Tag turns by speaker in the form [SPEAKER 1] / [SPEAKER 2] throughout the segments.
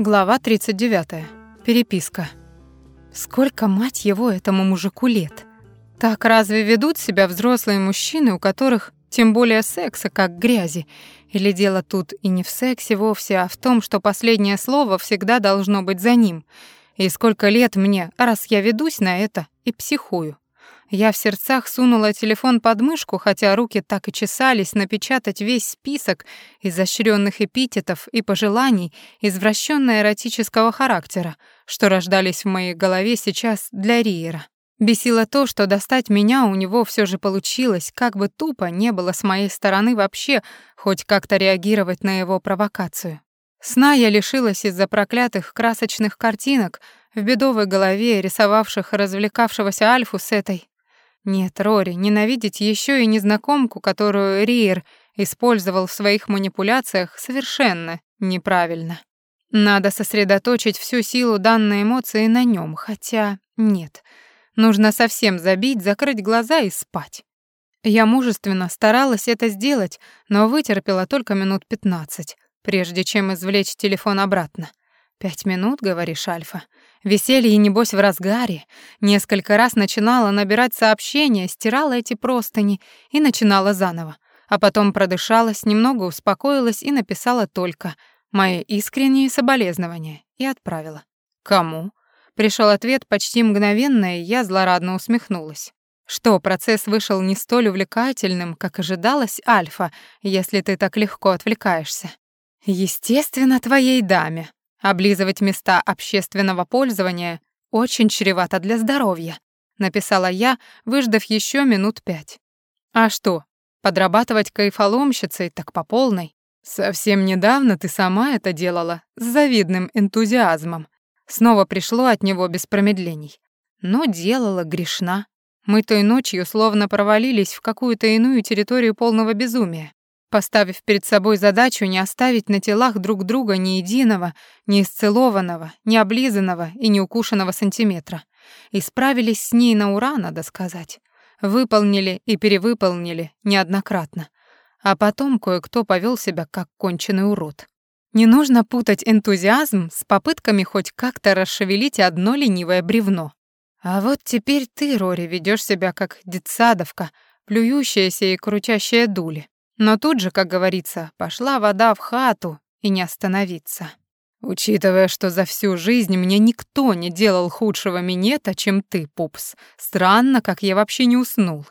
[SPEAKER 1] Глава 39. Переписка. Сколько, мать его, этому мужику лет? Так разве ведут себя взрослые мужчины, у которых тем более секса, как грязи? Или дело тут и не в сексе вовсе, а в том, что последнее слово всегда должно быть за ним? И сколько лет мне, раз я ведусь на это и психую? Я в сердцах сунула телефон под мышку, хотя руки так и чесались напечатать весь список изощренных эпитетов и пожеланий извращенно-эротического характера, что рождались в моей голове сейчас для Риера. Бесило то, что достать меня у него все же получилось, как бы тупо не было с моей стороны вообще хоть как-то реагировать на его провокацию. Сна я лишилась из-за проклятых красочных картинок в бедовой голове, рисовавших развлекавшегося Альфу с этой нет, Рори, ненавидеть еще и незнакомку, которую Риер использовал в своих манипуляциях, совершенно неправильно. Надо сосредоточить всю силу данной эмоции на нем, хотя нет. Нужно совсем забить, закрыть глаза и спать. Я мужественно старалась это сделать, но вытерпела только минут пятнадцать, прежде чем извлечь телефон обратно. «Пять минут, говоришь, Альфа? Веселье, небось, в разгаре. Несколько раз начинала набирать сообщения, стирала эти простыни и начинала заново. А потом продышалась, немного успокоилась и написала только «Мои искренние соболезнования» и отправила. «Кому?» Пришел ответ почти мгновенно, и я злорадно усмехнулась. Что, процесс вышел не столь увлекательным, как ожидалось, Альфа, если ты так легко отвлекаешься? Естественно, твоей даме, Облизывать места общественного пользования очень чревато для здоровья, написала я, выждав еще минут пять. А что, подрабатывать кайфоломщицей так по полной? Совсем недавно ты сама это делала с завидным энтузиазмом. Снова пришло от него без промедлений. Но делала грешна. Мы той ночью словно провалились в какую-то иную территорию полного безумия поставив перед собой задачу не оставить на телах друг друга ни единого, ни исцелованного, ни облизанного и не укушенного сантиметра. И справились с ней на ура, надо сказать. Выполнили и перевыполнили неоднократно. А потом кое-кто повел себя как конченый урод. Не нужно путать энтузиазм с попытками хоть как-то расшевелить одно ленивое бревно. А вот теперь ты, Рори, ведешь себя как детсадовка, плюющаяся и крутящая дули. Но тут же, как говорится, пошла вода в хату и не остановиться. Учитывая, что за всю жизнь мне никто не делал худшего минета, чем ты, пупс, странно, как я вообще не уснул.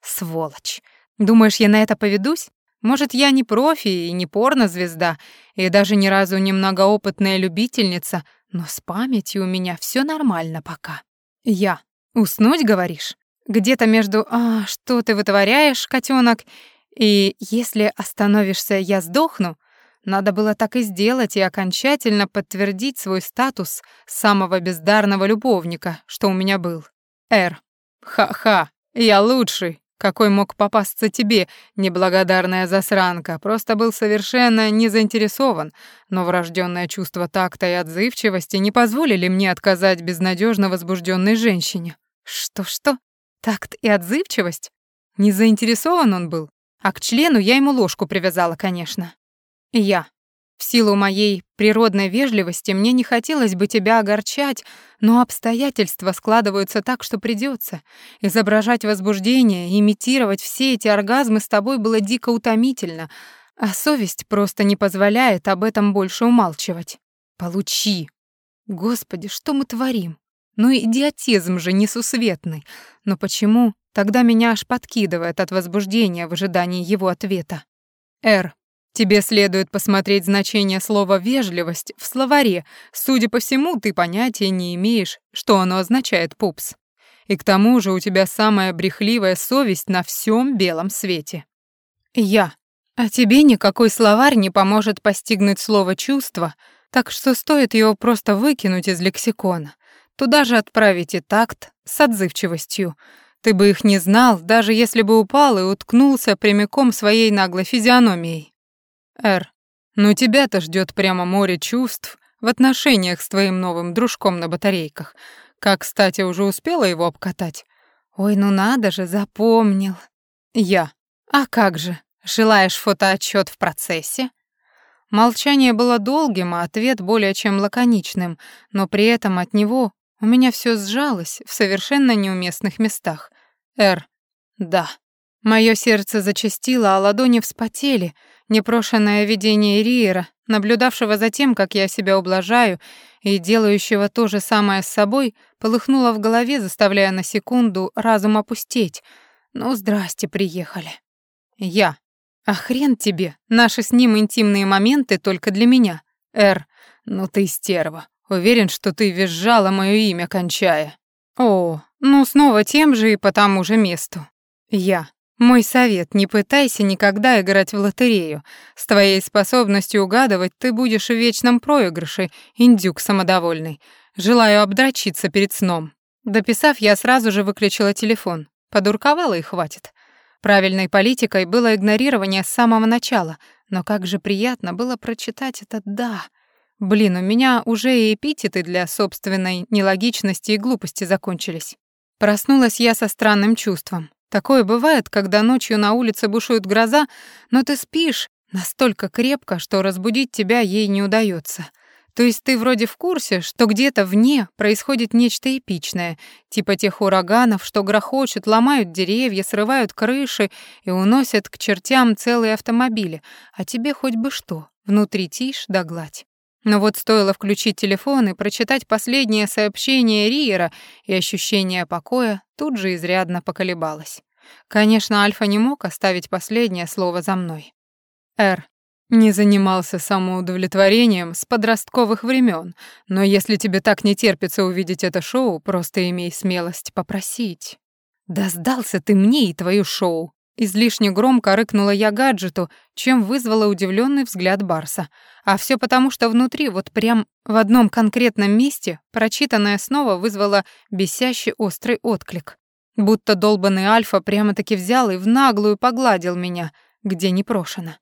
[SPEAKER 1] Сволочь. Думаешь, я на это поведусь? Может, я не профи и не порнозвезда, и даже ни разу не многоопытная любительница, но с памятью у меня все нормально пока. Я. Уснуть, говоришь? Где-то между «А, что ты вытворяешь, котенок?» И если остановишься, я сдохну, надо было так и сделать и окончательно подтвердить свой статус самого бездарного любовника, что у меня был. Эр. Ха-ха, я лучший. Какой мог попасться тебе, неблагодарная засранка? Просто был совершенно не заинтересован, но врожденное чувство такта и отзывчивости не позволили мне отказать безнадежно возбужденной женщине. Что-что? Такт и отзывчивость? Не заинтересован он был? А к члену я ему ложку привязала, конечно. я. В силу моей природной вежливости мне не хотелось бы тебя огорчать, но обстоятельства складываются так, что придется. Изображать возбуждение, имитировать все эти оргазмы с тобой было дико утомительно, а совесть просто не позволяет об этом больше умалчивать. Получи. Господи, что мы творим? Ну идиотизм же несусветный. Но почему Тогда меня аж подкидывает от возбуждения в ожидании его ответа. «Р, тебе следует посмотреть значение слова «вежливость» в словаре. Судя по всему, ты понятия не имеешь, что оно означает, пупс. И к тому же у тебя самая брехливая совесть на всем белом свете». «Я. А тебе никакой словарь не поможет постигнуть слово «чувство», так что стоит его просто выкинуть из лексикона. Туда же отправить и такт с отзывчивостью, ты бы их не знал, даже если бы упал и уткнулся прямиком своей наглой физиономией. Эр, ну тебя-то ждет прямо море чувств в отношениях с твоим новым дружком на батарейках. Как, кстати, уже успела его обкатать? Ой, ну надо же, запомнил. Я. А как же, желаешь фотоотчет в процессе? Молчание было долгим, а ответ более чем лаконичным, но при этом от него у меня все сжалось в совершенно неуместных местах. «Р. Да». Мое сердце зачастило, а ладони вспотели. Непрошенное видение Риера, наблюдавшего за тем, как я себя ублажаю, и делающего то же самое с собой, полыхнуло в голове, заставляя на секунду разум опустеть. Ну, здрасте, приехали. Я. А хрен тебе, наши с ним интимные моменты только для меня. Р. Ну ты стерва. Уверен, что ты визжала моё имя, кончая. О, ну снова тем же и по тому же месту. Я. Мой совет, не пытайся никогда играть в лотерею. С твоей способностью угадывать ты будешь в вечном проигрыше, индюк самодовольный. Желаю обдрочиться перед сном. Дописав, я сразу же выключила телефон. Подурковала и хватит. Правильной политикой было игнорирование с самого начала, но как же приятно было прочитать это «да». Блин, у меня уже и эпитеты для собственной нелогичности и глупости закончились. Проснулась я со странным чувством. Такое бывает, когда ночью на улице бушует гроза, но ты спишь настолько крепко, что разбудить тебя ей не удается. То есть ты вроде в курсе, что где-то вне происходит нечто эпичное, типа тех ураганов, что грохочут, ломают деревья, срывают крыши и уносят к чертям целые автомобили, а тебе хоть бы что, внутри тишь да гладь. Но вот стоило включить телефон и прочитать последнее сообщение Риера, и ощущение покоя тут же изрядно поколебалось. Конечно, Альфа не мог оставить последнее слово за мной. Р. Не занимался самоудовлетворением с подростковых времен, но если тебе так не терпится увидеть это шоу, просто имей смелость попросить. Да сдался ты мне и твою шоу. Излишне громко рыкнула я гаджету, чем вызвала удивленный взгляд Барса. А все потому, что внутри, вот прям в одном конкретном месте, прочитанное снова вызвало бесящий острый отклик. Будто долбанный Альфа прямо-таки взял и в наглую погладил меня, где не прошено.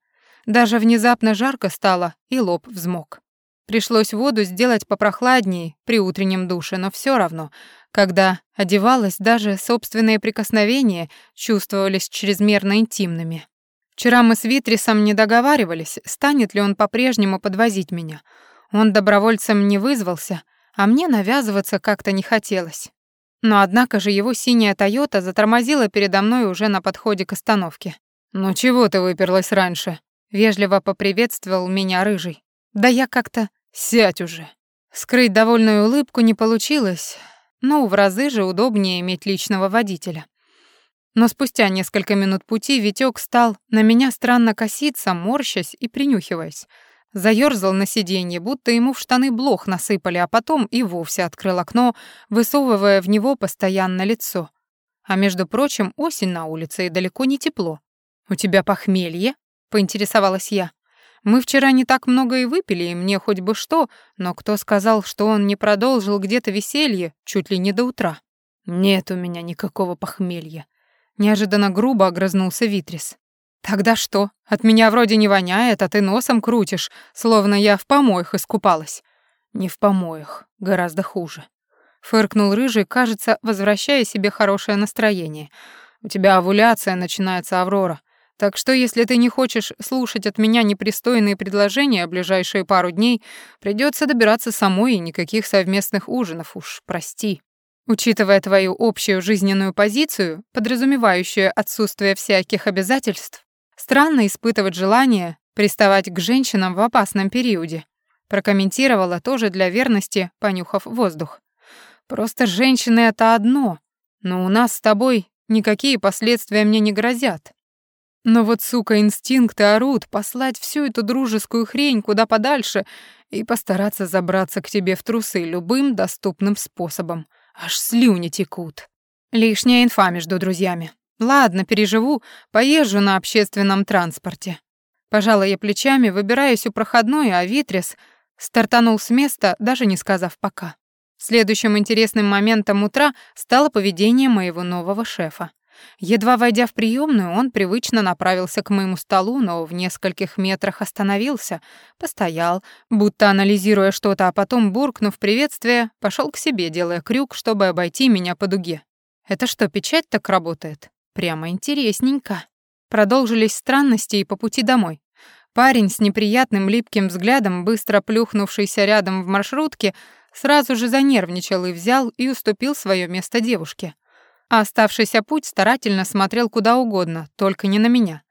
[SPEAKER 1] Даже внезапно жарко стало, и лоб взмок. Пришлось воду сделать попрохладнее при утреннем душе, но все равно когда одевалась, даже собственные прикосновения чувствовались чрезмерно интимными. Вчера мы с Витрисом не договаривались, станет ли он по-прежнему подвозить меня. Он добровольцем не вызвался, а мне навязываться как-то не хотелось. Но однако же его синяя «Тойота» затормозила передо мной уже на подходе к остановке. «Ну чего ты выперлась раньше?» — вежливо поприветствовал меня Рыжий. «Да я как-то... Сядь уже!» Скрыть довольную улыбку не получилось, ну, в разы же удобнее иметь личного водителя. Но спустя несколько минут пути Витёк стал на меня странно коситься, морщась и принюхиваясь. Заёрзал на сиденье, будто ему в штаны блох насыпали, а потом и вовсе открыл окно, высовывая в него постоянно лицо. А между прочим, осень на улице и далеко не тепло. «У тебя похмелье?» — поинтересовалась я. Мы вчера не так много и выпили, и мне хоть бы что, но кто сказал, что он не продолжил где-то веселье чуть ли не до утра? Нет у меня никакого похмелья. Неожиданно грубо огрызнулся Витрис. Тогда что? От меня вроде не воняет, а ты носом крутишь, словно я в помоях искупалась. Не в помоях, гораздо хуже. Фыркнул рыжий, кажется, возвращая себе хорошее настроение. У тебя овуляция начинается, Аврора. Так что, если ты не хочешь слушать от меня непристойные предложения ближайшие пару дней, придется добираться самой и никаких совместных ужинов уж, прости. Учитывая твою общую жизненную позицию, подразумевающую отсутствие всяких обязательств, странно испытывать желание приставать к женщинам в опасном периоде. Прокомментировала тоже для верности, понюхав воздух. Просто женщины — это одно, но у нас с тобой никакие последствия мне не грозят. Но вот, сука, инстинкты орут послать всю эту дружескую хрень куда подальше и постараться забраться к тебе в трусы любым доступным способом. Аж слюни текут. Лишняя инфа между друзьями. Ладно, переживу, поезжу на общественном транспорте. Пожалуй, я плечами, выбираюсь у проходной, а Витрис стартанул с места, даже не сказав «пока». Следующим интересным моментом утра стало поведение моего нового шефа. Едва войдя в приемную, он привычно направился к моему столу, но в нескольких метрах остановился, постоял, будто анализируя что-то, а потом, буркнув приветствие, пошел к себе, делая крюк, чтобы обойти меня по дуге. Это что, печать так работает? Прямо интересненько. Продолжились странности и по пути домой. Парень с неприятным липким взглядом, быстро плюхнувшийся рядом в маршрутке, сразу же занервничал и взял и уступил свое место девушке. А оставшийся путь старательно смотрел куда угодно, только не на меня.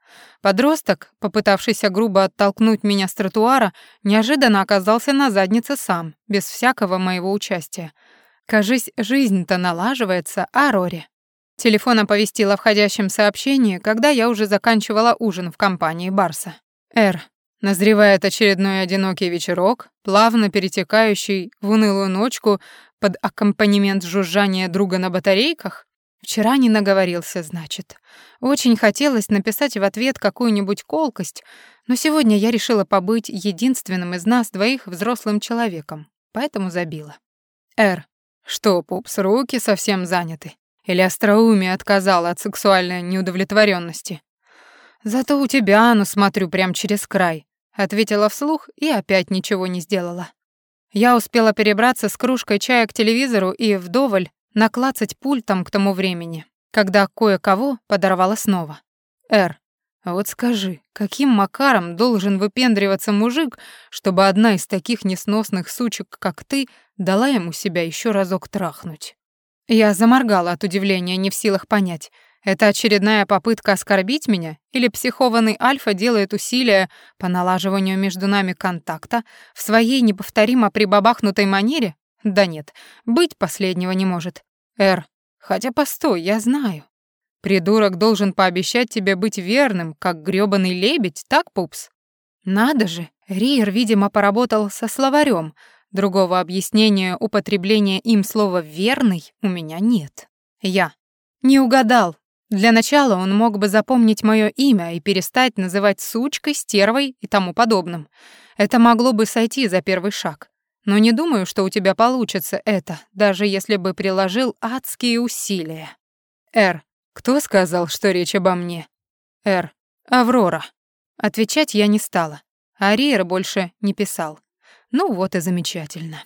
[SPEAKER 1] Подросток, попытавшийся грубо оттолкнуть меня с тротуара, неожиданно оказался на заднице сам, без всякого моего участия. Кажись, жизнь-то налаживается, а Рори? Телефон оповестил о входящем сообщении, когда я уже заканчивала ужин в компании Барса. «Эр, назревает очередной одинокий вечерок, плавно перетекающий в унылую ночку под аккомпанемент жужжания друга на батарейках? Вчера не наговорился, значит. Очень хотелось написать в ответ какую-нибудь колкость, но сегодня я решила побыть единственным из нас двоих взрослым человеком, поэтому забила. «Эр, что, пупс, руки совсем заняты?» Или остроумие отказало от сексуальной неудовлетворенности? «Зато у тебя, ну, смотрю, прям через край», — ответила вслух и опять ничего не сделала. Я успела перебраться с кружкой чая к телевизору и вдоволь наклацать пультом к тому времени, когда кое-кого подорвало снова. «Эр, вот скажи, каким макаром должен выпендриваться мужик, чтобы одна из таких несносных сучек, как ты, дала ему себя еще разок трахнуть?» Я заморгала от удивления, не в силах понять, это очередная попытка оскорбить меня или психованный Альфа делает усилия по налаживанию между нами контакта в своей неповторимо прибабахнутой манере? Да нет, быть последнего не может. Эр, хотя постой, я знаю. Придурок должен пообещать тебе быть верным, как грёбаный лебедь, так, пупс? Надо же, Риер, видимо, поработал со словарем, Другого объяснения употребления им слова «верный» у меня нет. Я. Не угадал. Для начала он мог бы запомнить мое имя и перестать называть сучкой, стервой и тому подобным. Это могло бы сойти за первый шаг. Но не думаю, что у тебя получится это, даже если бы приложил адские усилия. Р. Кто сказал, что речь обо мне? Р. Аврора. Отвечать я не стала. Ариер больше не писал. Ну вот и замечательно.